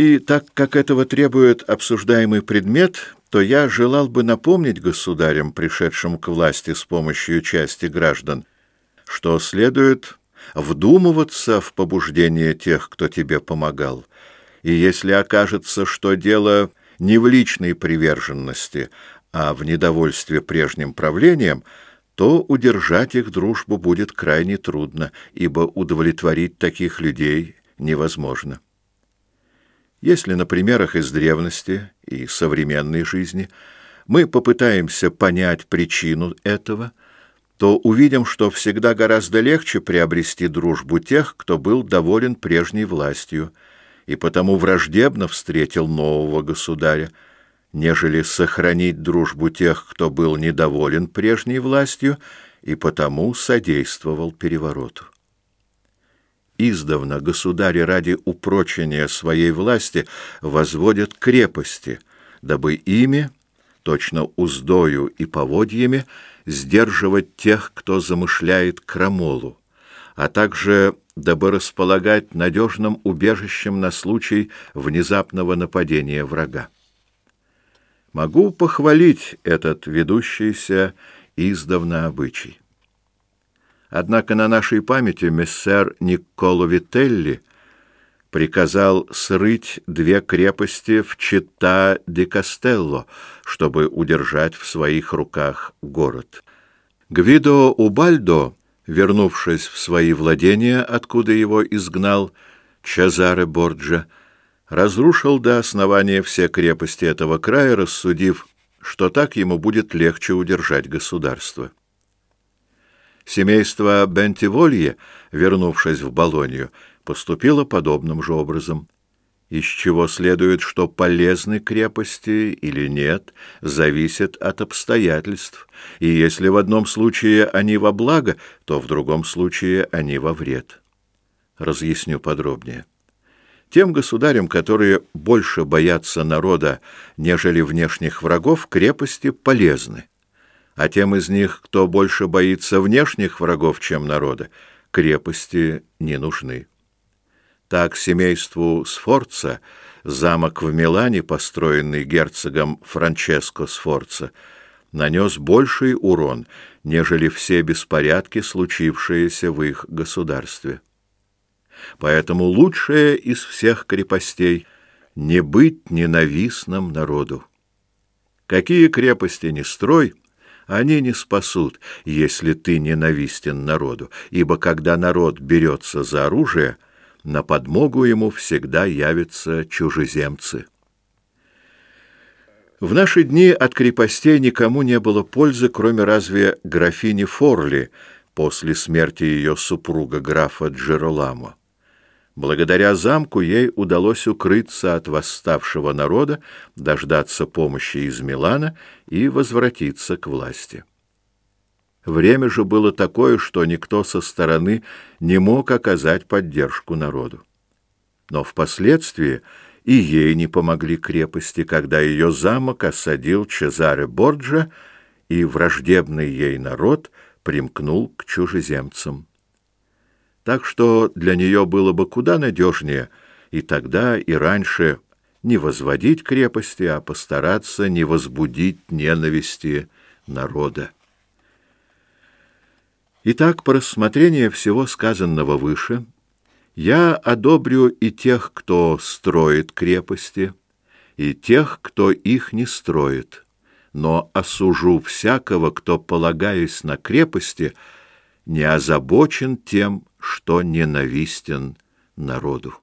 И так как этого требует обсуждаемый предмет, то я желал бы напомнить государям, пришедшим к власти с помощью части граждан, что следует вдумываться в побуждение тех, кто тебе помогал. И если окажется, что дело не в личной приверженности, а в недовольстве прежним правлением, то удержать их дружбу будет крайне трудно, ибо удовлетворить таких людей невозможно. Если на примерах из древности и современной жизни мы попытаемся понять причину этого, то увидим, что всегда гораздо легче приобрести дружбу тех, кто был доволен прежней властью и потому враждебно встретил нового государя, нежели сохранить дружбу тех, кто был недоволен прежней властью и потому содействовал перевороту. Издавна государи ради упрочения своей власти возводят крепости, дабы ими, точно уздою и поводьями, сдерживать тех, кто замышляет крамолу, а также дабы располагать надежным убежищем на случай внезапного нападения врага. Могу похвалить этот ведущийся издавна обычай. Однако на нашей памяти мессер Никколо Вителли приказал срыть две крепости в Чита-де-Кастелло, чтобы удержать в своих руках город. Гвидо Убальдо, вернувшись в свои владения, откуда его изгнал Чезаре Борджа, разрушил до основания все крепости этого края, рассудив, что так ему будет легче удержать государство. Семейство Бентиволье, вернувшись в Болонью, поступило подобным же образом. Из чего следует, что полезны крепости или нет, зависит от обстоятельств, и если в одном случае они во благо, то в другом случае они во вред. Разъясню подробнее. Тем государям, которые больше боятся народа, нежели внешних врагов, крепости полезны а тем из них, кто больше боится внешних врагов, чем народа, крепости не нужны. Так семейству Сфорца замок в Милане, построенный герцогом Франческо Сфорца, нанес больший урон, нежели все беспорядки, случившиеся в их государстве. Поэтому лучшее из всех крепостей — не быть ненавистным народу. Какие крепости не строй — они не спасут, если ты ненавистен народу, ибо когда народ берется за оружие, на подмогу ему всегда явятся чужеземцы. В наши дни от крепостей никому не было пользы, кроме разве графини Форли после смерти ее супруга графа Джероламо. Благодаря замку ей удалось укрыться от восставшего народа, дождаться помощи из Милана и возвратиться к власти. Время же было такое, что никто со стороны не мог оказать поддержку народу. Но впоследствии и ей не помогли крепости, когда ее замок осадил Чезаре Борджа, и враждебный ей народ примкнул к чужеземцам так что для нее было бы куда надежнее и тогда, и раньше не возводить крепости, а постараться не возбудить ненависти народа. Итак, по рассмотрению всего сказанного выше, я одобрю и тех, кто строит крепости, и тех, кто их не строит, но осужу всякого, кто, полагаясь на крепости, не озабочен тем, что ненавистен народу.